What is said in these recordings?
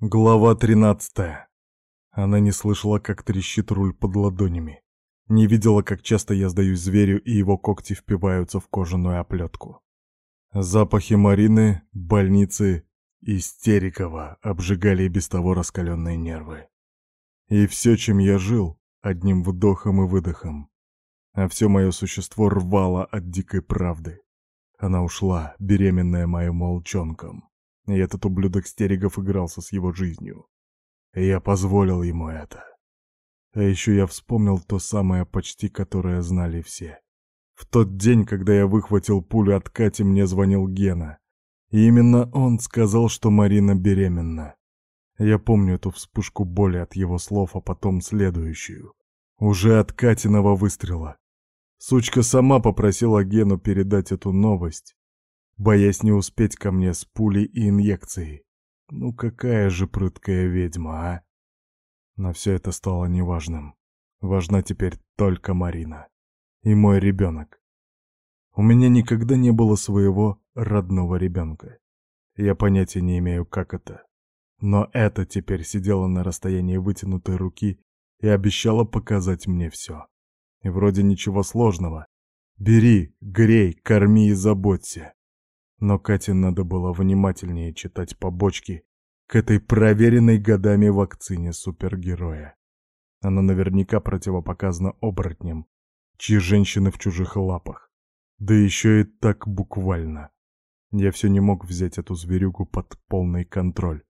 Глава 13. Она не слышала, как трещит руль под ладонями. Не видела, как часто я сдаюсь зверю, и его когти впиваются в кожаную оплетку. Запахи Марины, больницы и Стерикова обжигали и без того раскаленные нервы. И все, чем я жил, одним вдохом и выдохом. А все мое существо рвало от дикой правды. Она ушла, беременная моим волчонком. И этот ублюдок Стерегов игрался с его жизнью. Я позволил ему это. А еще я вспомнил то самое почти, которое знали все. В тот день, когда я выхватил пулю от Кати, мне звонил Гена. И именно он сказал, что Марина беременна. Я помню эту вспышку боли от его слов, а потом следующую. Уже от Катиного выстрела. Сучка сама попросила Гену передать эту новость, боясь не успеть ко мне с пулей и инъекцией. Ну какая же прыткая ведьма, а? Но все это стало неважным. Важна теперь только Марина. И мой ребенок. У меня никогда не было своего родного ребенка. Я понятия не имею, как это. Но это теперь сидело на расстоянии вытянутой руки и обещала показать мне все. И вроде ничего сложного. Бери, грей, корми и заботься. Но Кате надо было внимательнее читать побочки к этой проверенной годами вакцине супергероя. Она наверняка противопоказана оборотням, чьи женщины в чужих лапах. Да еще и так буквально. Я все не мог взять эту зверюгу под полный контроль.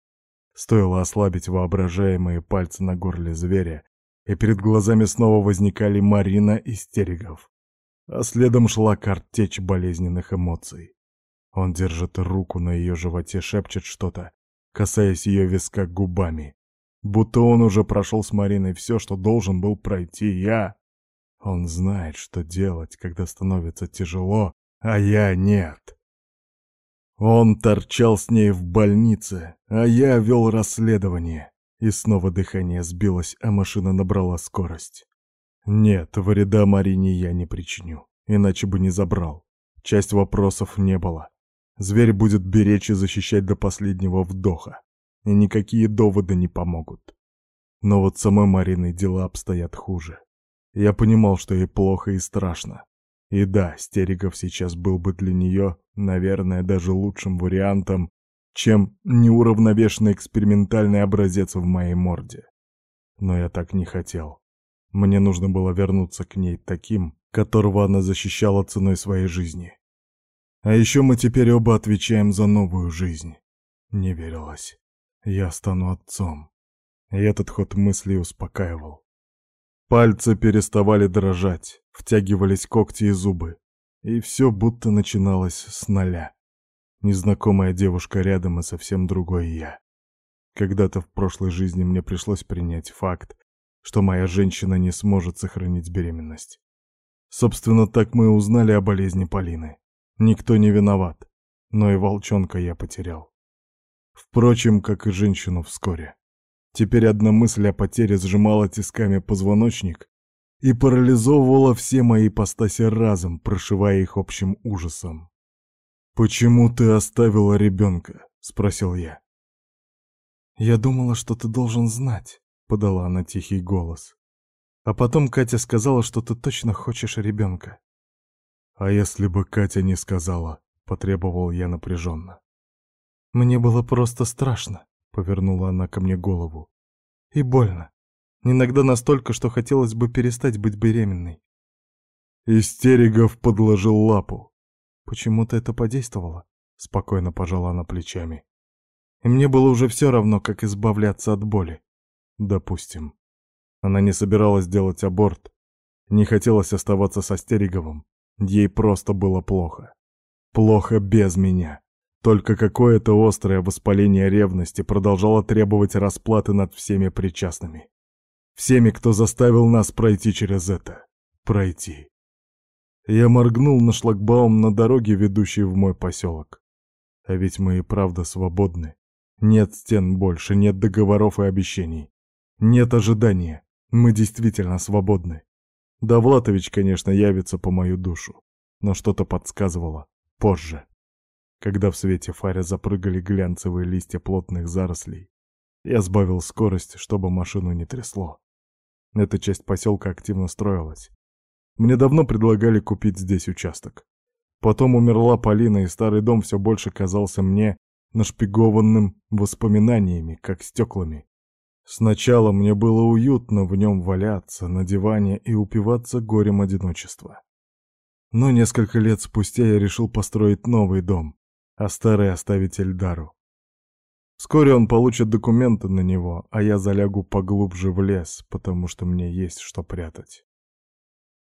Стоило ослабить воображаемые пальцы на горле зверя, и перед глазами снова возникали Марина и Стерегов. А следом шла картечь болезненных эмоций. Он держит руку на ее животе, шепчет что-то, касаясь ее виска губами. Будто он уже прошел с Мариной все, что должен был пройти я. Он знает, что делать, когда становится тяжело, а я нет. Он торчал с ней в больнице, а я вел расследование. И снова дыхание сбилось, а машина набрала скорость. Нет, вреда Марине я не причиню, иначе бы не забрал. Часть вопросов не было. Зверь будет беречь и защищать до последнего вдоха, и никакие доводы не помогут. Но вот самой Мариной дела обстоят хуже. Я понимал, что ей плохо и страшно. И да, Стерегов сейчас был бы для нее, наверное, даже лучшим вариантом, чем неуравновешенный экспериментальный образец в моей морде. Но я так не хотел. Мне нужно было вернуться к ней таким, которого она защищала ценой своей жизни. А еще мы теперь оба отвечаем за новую жизнь. Не верилось. Я стану отцом. И этот ход мысли успокаивал. Пальцы переставали дрожать, втягивались когти и зубы. И все будто начиналось с нуля. Незнакомая девушка рядом и совсем другой я. Когда-то в прошлой жизни мне пришлось принять факт, что моя женщина не сможет сохранить беременность. Собственно, так мы и узнали о болезни Полины. Никто не виноват, но и волчонка я потерял. Впрочем, как и женщину вскоре. Теперь одна мысль о потере сжимала тисками позвоночник и парализовывала все мои постаси разом, прошивая их общим ужасом. «Почему ты оставила ребенка?» — спросил я. «Я думала, что ты должен знать», — подала она тихий голос. А потом Катя сказала, что ты точно хочешь ребенка. «А если бы Катя не сказала?» — потребовал я напряженно. «Мне было просто страшно», — повернула она ко мне голову. «И больно. Иногда настолько, что хотелось бы перестать быть беременной». Истеригов подложил лапу. «Почему-то это подействовало», — спокойно пожала она плечами. «И мне было уже все равно, как избавляться от боли. Допустим. Она не собиралась делать аборт, не хотелось оставаться со Стериговым, Ей просто было плохо. Плохо без меня. Только какое-то острое воспаление ревности продолжало требовать расплаты над всеми причастными. Всеми, кто заставил нас пройти через это. Пройти. Я моргнул на шлагбаум на дороге, ведущей в мой поселок. А ведь мы и правда свободны. Нет стен больше, нет договоров и обещаний. Нет ожидания. Мы действительно свободны. Довлатович, конечно, явится по мою душу, но что-то подсказывало. Позже. Когда в свете фаря запрыгали глянцевые листья плотных зарослей, Я сбавил скорость, чтобы машину не трясло. Эта часть поселка активно строилась. Мне давно предлагали купить здесь участок. Потом умерла Полина, и старый дом все больше казался мне нашпигованным воспоминаниями, как стеклами. Сначала мне было уютно в нем валяться на диване и упиваться горем одиночества. Но несколько лет спустя я решил построить новый дом, а старый оставить Эльдару. Вскоре он получит документы на него, а я залягу поглубже в лес, потому что мне есть что прятать.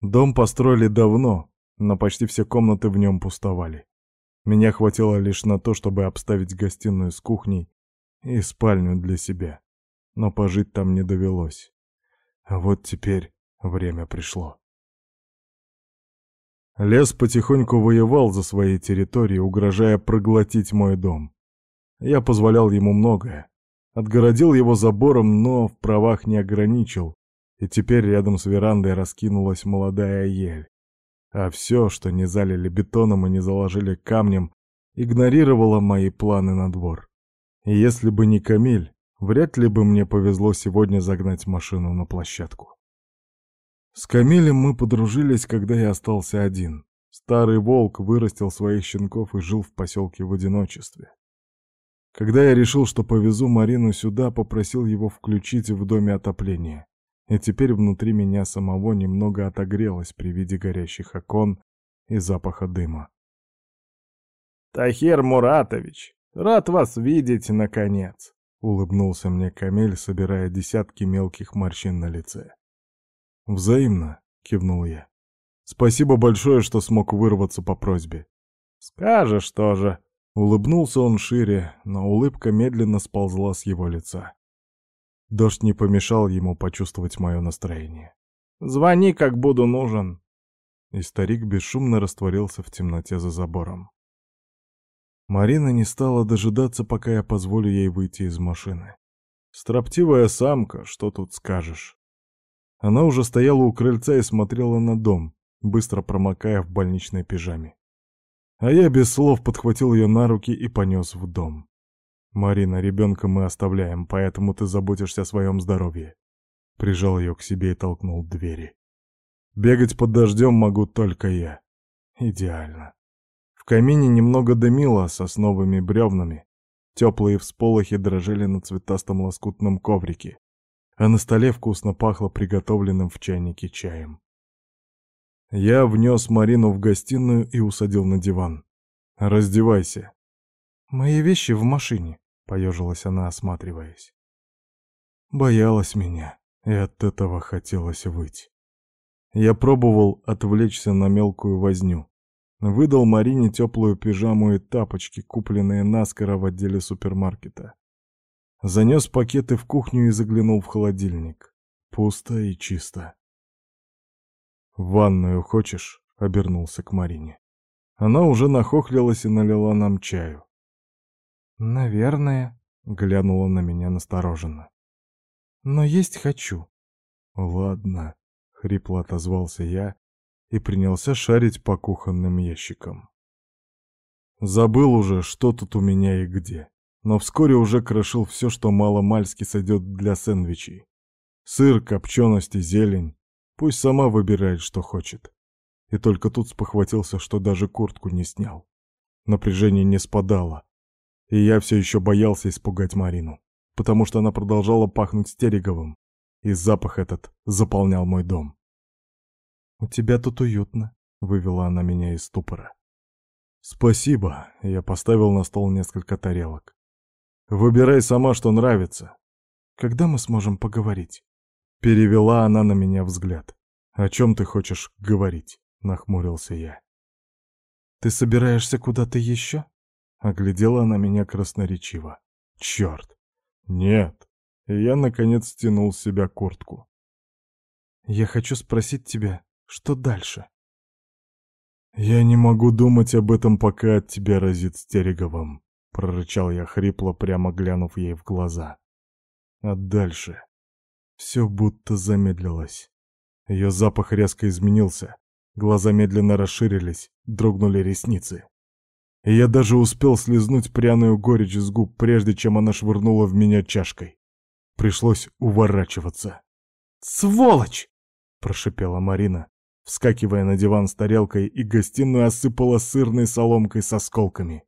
Дом построили давно, но почти все комнаты в нем пустовали. Меня хватило лишь на то, чтобы обставить гостиную с кухней и спальню для себя. Но пожить там не довелось. А вот теперь время пришло. Лес потихоньку воевал за свои территории, угрожая проглотить мой дом. Я позволял ему многое. Отгородил его забором, но в правах не ограничил, и теперь рядом с верандой раскинулась молодая ель. А все, что не залили бетоном и не заложили камнем, игнорировало мои планы на двор. И если бы не Камиль, вряд ли бы мне повезло сегодня загнать машину на площадку. С Камилем мы подружились, когда я остался один. Старый волк вырастил своих щенков и жил в поселке в одиночестве. Когда я решил, что повезу Марину сюда, попросил его включить в доме отопление и теперь внутри меня самого немного отогрелось при виде горящих окон и запаха дыма. «Тахир Муратович, рад вас видеть, наконец!» — улыбнулся мне Камель, собирая десятки мелких морщин на лице. «Взаимно», — кивнул я. «Спасибо большое, что смог вырваться по просьбе». «Скажешь тоже», — улыбнулся он шире, но улыбка медленно сползла с его лица. Дождь не помешал ему почувствовать мое настроение. «Звони, как буду нужен!» И старик бесшумно растворился в темноте за забором. Марина не стала дожидаться, пока я позволю ей выйти из машины. Строптивая самка, что тут скажешь. Она уже стояла у крыльца и смотрела на дом, быстро промокая в больничной пижаме. А я без слов подхватил ее на руки и понес в дом. «Марина, ребенка мы оставляем, поэтому ты заботишься о своем здоровье». Прижал ее к себе и толкнул двери. «Бегать под дождем могу только я. Идеально». В камине немного дымило сосновыми бревнами. Теплые всполохи дрожали на цветастом лоскутном коврике, а на столе вкусно пахло приготовленным в чайнике чаем. Я внес Марину в гостиную и усадил на диван. «Раздевайся». «Мои вещи в машине», — поежилась она, осматриваясь. Боялась меня, и от этого хотелось выть. Я пробовал отвлечься на мелкую возню. Выдал Марине теплую пижаму и тапочки, купленные наскоро в отделе супермаркета. Занес пакеты в кухню и заглянул в холодильник. Пусто и чисто. «В ванную хочешь?» — обернулся к Марине. Она уже нахохлилась и налила нам чаю. «Наверное», — глянула на меня настороженно. «Но есть хочу». «Ладно», — хрипло отозвался я и принялся шарить по кухонным ящикам. Забыл уже, что тут у меня и где, но вскоре уже крошил все, что мало-мальски сойдет для сэндвичей. Сыр, копченость и зелень. Пусть сама выбирает, что хочет. И только тут спохватился, что даже куртку не снял. Напряжение не спадало, и я все еще боялся испугать Марину, потому что она продолжала пахнуть стереговым, и запах этот заполнял мой дом. «У тебя тут уютно», — вывела она меня из ступора. «Спасибо», — я поставил на стол несколько тарелок. «Выбирай сама, что нравится». «Когда мы сможем поговорить?» Перевела она на меня взгляд. «О чем ты хочешь говорить?» — нахмурился я. «Ты собираешься куда-то еще?» Оглядела она меня красноречиво. Черт! Нет! И я, наконец, стянул с себя куртку. Я хочу спросить тебя, что дальше? Я не могу думать об этом, пока от тебя разит стереговым, прорычал я хрипло, прямо глянув ей в глаза. А дальше все будто замедлилось. Ее запах резко изменился, глаза медленно расширились, дрогнули ресницы и я даже успел слезнуть пряную горечь с губ, прежде чем она швырнула в меня чашкой. Пришлось уворачиваться. «Сволочь!» — прошипела Марина, вскакивая на диван с тарелкой и гостиную осыпала сырной соломкой с осколками.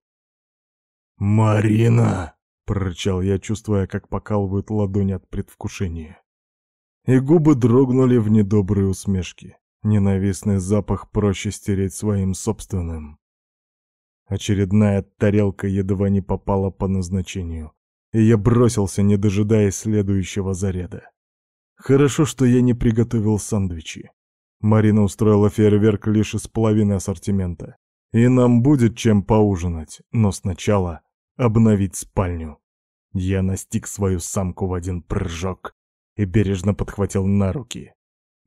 «Марина!» — прорычал я, чувствуя, как покалывают ладони от предвкушения. И губы дрогнули в недобрые усмешки. Ненавистный запах проще стереть своим собственным. Очередная тарелка едва не попала по назначению, и я бросился, не дожидаясь следующего заряда. Хорошо, что я не приготовил сандвичи. Марина устроила фейерверк лишь из половины ассортимента. И нам будет чем поужинать, но сначала обновить спальню. Я настиг свою самку в один прыжок и бережно подхватил на руки.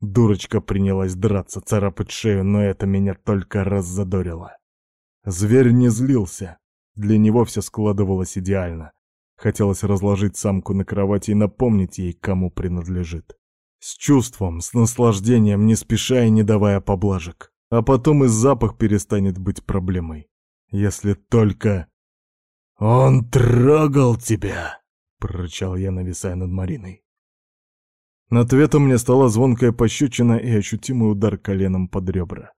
Дурочка принялась драться, царапать шею, но это меня только раззадорило. Зверь не злился. Для него все складывалось идеально. Хотелось разложить самку на кровати и напомнить ей, кому принадлежит. С чувством, с наслаждением, не спеша и не давая поблажек. А потом и запах перестанет быть проблемой. Если только... «Он трогал тебя!» — прорычал я, нависая над Мариной. Ответом мне стала звонкая пощечина и ощутимый удар коленом под ребра.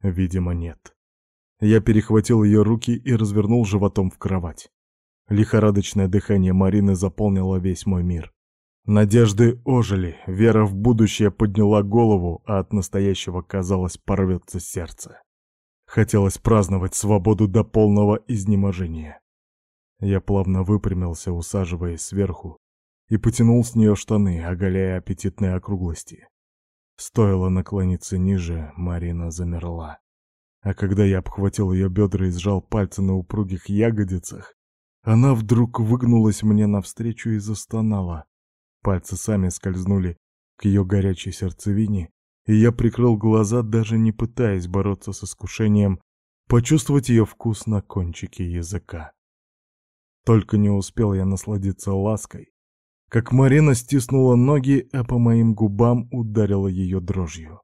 Видимо, нет. Я перехватил ее руки и развернул животом в кровать. Лихорадочное дыхание Марины заполнило весь мой мир. Надежды ожили, вера в будущее подняла голову, а от настоящего, казалось, порвется сердце. Хотелось праздновать свободу до полного изнеможения. Я плавно выпрямился, усаживаясь сверху, и потянул с нее штаны, оголяя аппетитные округлости. Стоило наклониться ниже, Марина замерла. А когда я обхватил ее бедра и сжал пальцы на упругих ягодицах, она вдруг выгнулась мне навстречу и застонала. Пальцы сами скользнули к ее горячей сердцевине, и я прикрыл глаза, даже не пытаясь бороться с искушением почувствовать ее вкус на кончике языка. Только не успел я насладиться лаской, как Марина стиснула ноги, а по моим губам ударила ее дрожью.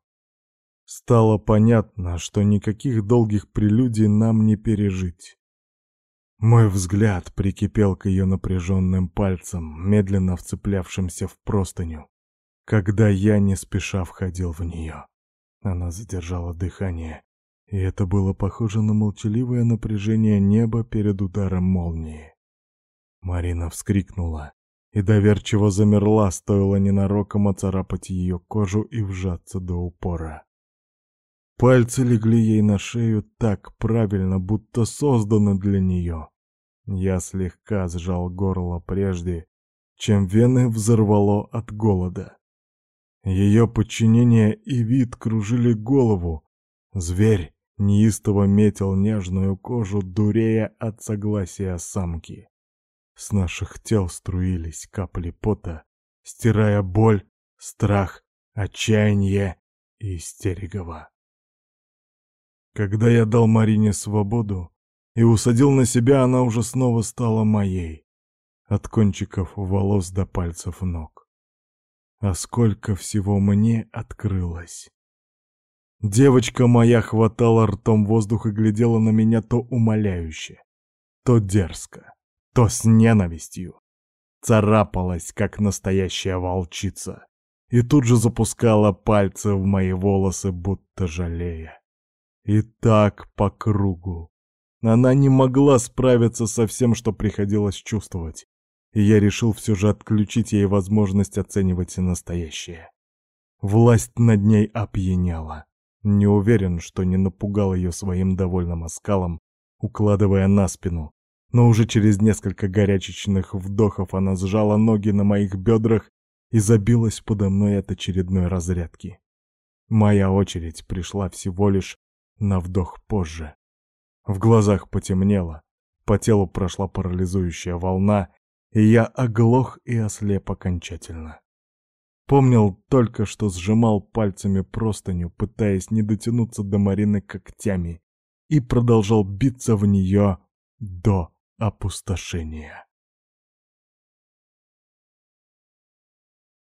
Стало понятно, что никаких долгих прелюдий нам не пережить. Мой взгляд прикипел к ее напряженным пальцам, медленно вцеплявшимся в простыню, когда я не спеша входил в нее. Она задержала дыхание, и это было похоже на молчаливое напряжение неба перед ударом молнии. Марина вскрикнула и доверчиво замерла, стоило ненароком оцарапать ее кожу и вжаться до упора. Пальцы легли ей на шею так правильно, будто созданы для нее. Я слегка сжал горло прежде, чем вены взорвало от голода. Ее подчинение и вид кружили голову. Зверь неистово метил нежную кожу, дурея от согласия самки. С наших тел струились капли пота, стирая боль, страх, отчаяние и истерикова. Когда я дал Марине свободу, и усадил на себя, она уже снова стала моей. От кончиков волос до пальцев ног. А сколько всего мне открылось. Девочка моя хватала ртом воздух и глядела на меня то умоляюще, то дерзко, то с ненавистью. Царапалась, как настоящая волчица, и тут же запускала пальцы в мои волосы, будто жалея. И так по кругу, она не могла справиться со всем, что приходилось чувствовать, и я решил все же отключить ей возможность оценивать настоящее. Власть над ней опьяняла. Не уверен, что не напугал ее своим довольным оскалом, укладывая на спину, но уже через несколько горячечных вдохов она сжала ноги на моих бедрах и забилась подо мной от очередной разрядки. Моя очередь пришла всего лишь на вдох позже. В глазах потемнело, по телу прошла парализующая волна, и я оглох и ослеп окончательно. Помнил только, что сжимал пальцами простыню, пытаясь не дотянуться до Марины когтями, и продолжал биться в нее до опустошения.